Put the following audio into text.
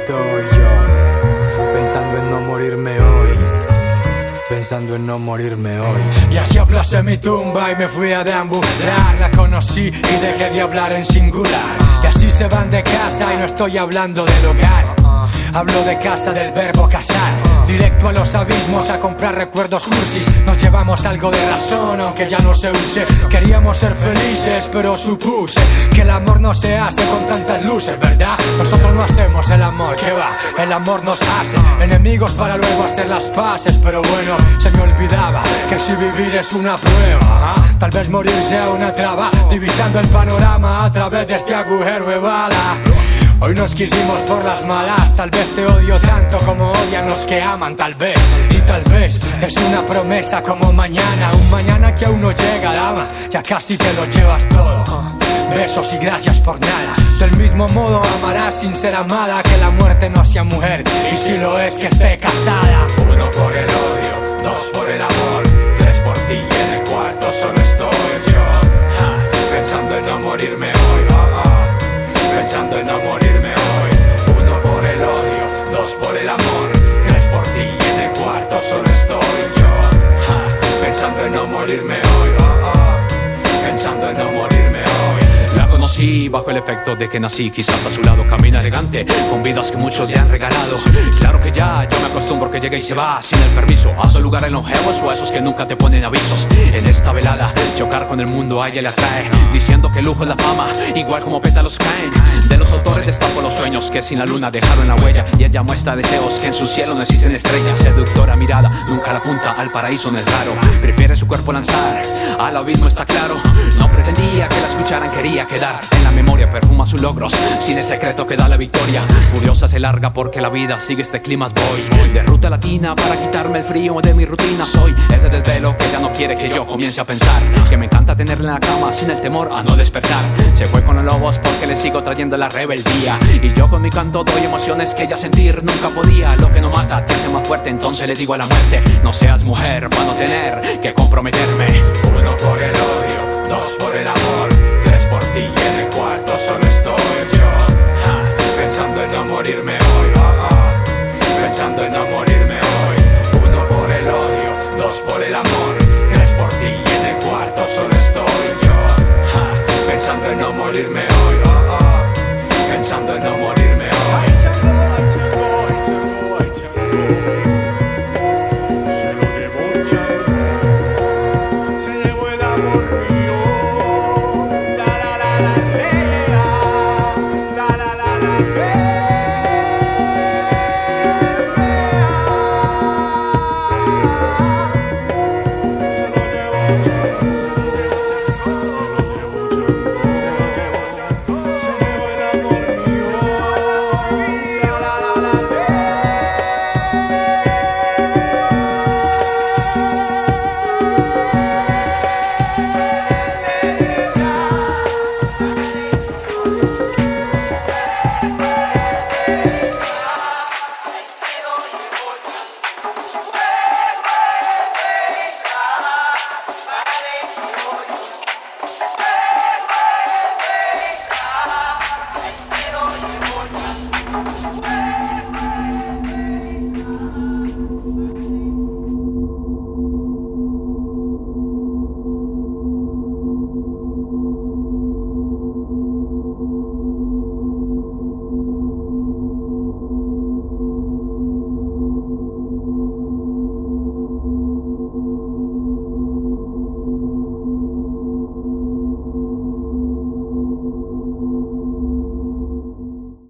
estoy yo, pensando en no morirme hoy pensando en no morirme hoy. Y así aplacé mi tumba y me fui a deambular. La conocí y dejé de hablar en singular. Y así se van de casa y no estoy hablando del hogar. Hablo de casa del verbo casar. Directo a los abismos a comprar recuerdos cursis. Nos llevamos algo de razón, aunque ya no se use. Queríamos ser felices, pero supuse que el amor no se hace con tantas luces, ¿verdad? Nosotros no hacemos el amor, que va, el amor nos hace. Enemigos para luego hacer las paces, pero bueno, se me olvidaba que si vivir es una prueba, ¿ah? tal vez morir sea una traba. Divisando el panorama a través de este agujero de bala. Hoy nos quisimos por las malas, tal vez te odio tanto como odian los que aman, tal vez. Y tal vez es una promesa como mañana, un mañana que aún no llega, dama, ya casi te lo llevas todo. Besos y gracias por nada. Del mismo modo amarás sin ser amada que la muerte no hacía mujer. Y si lo es que esté casada. Uno por el odio, dos por el amor, tres por ti y en el cuarto solo estoy yo. Pensando en no morirme hoy. ah, ah, pensando en no morirme conocí bajo el efecto de que nací, quizás a su lado camina elegante, con vidas que muchos le han regalado. Claro que ya, yo me acostumbro que llega y se va sin el permiso, a su lugar en los geos o a esos que nunca te ponen avisos. En esta velada, chocar con el mundo a ella le atrae, diciendo que el lujo es la fama, igual como pétalos caen. De los autores destaco los sueños que sin la luna dejaron la huella, y ella muestra deseos que en su cielo no existen estrellas. Seductora mirada, nunca la apunta al paraíso, no es raro. Prefiere su cuerpo lanzar, al abismo está claro. No pretendía que la escucharan, quería quedar en la memoria, perfuma sus logros, sin el secreto que da la victoria. Furiosa se larga porque la vida sigue este clima, voy de ruta latina para quitarme el frío de mi rutina. Soy ese desvelo que ya no quiere que yo comience a pensar. Que me encanta tenerla en la cama sin el temor a no despertar. Se fue con los lobos porque le sigo trayendo la rebeldía. Y yo con mi canto doy emociones que ella sentir nunca podía. Lo que no mata te hace más fuerte, entonces le digo a la muerte: No seas mujer para no tener que comprometerme.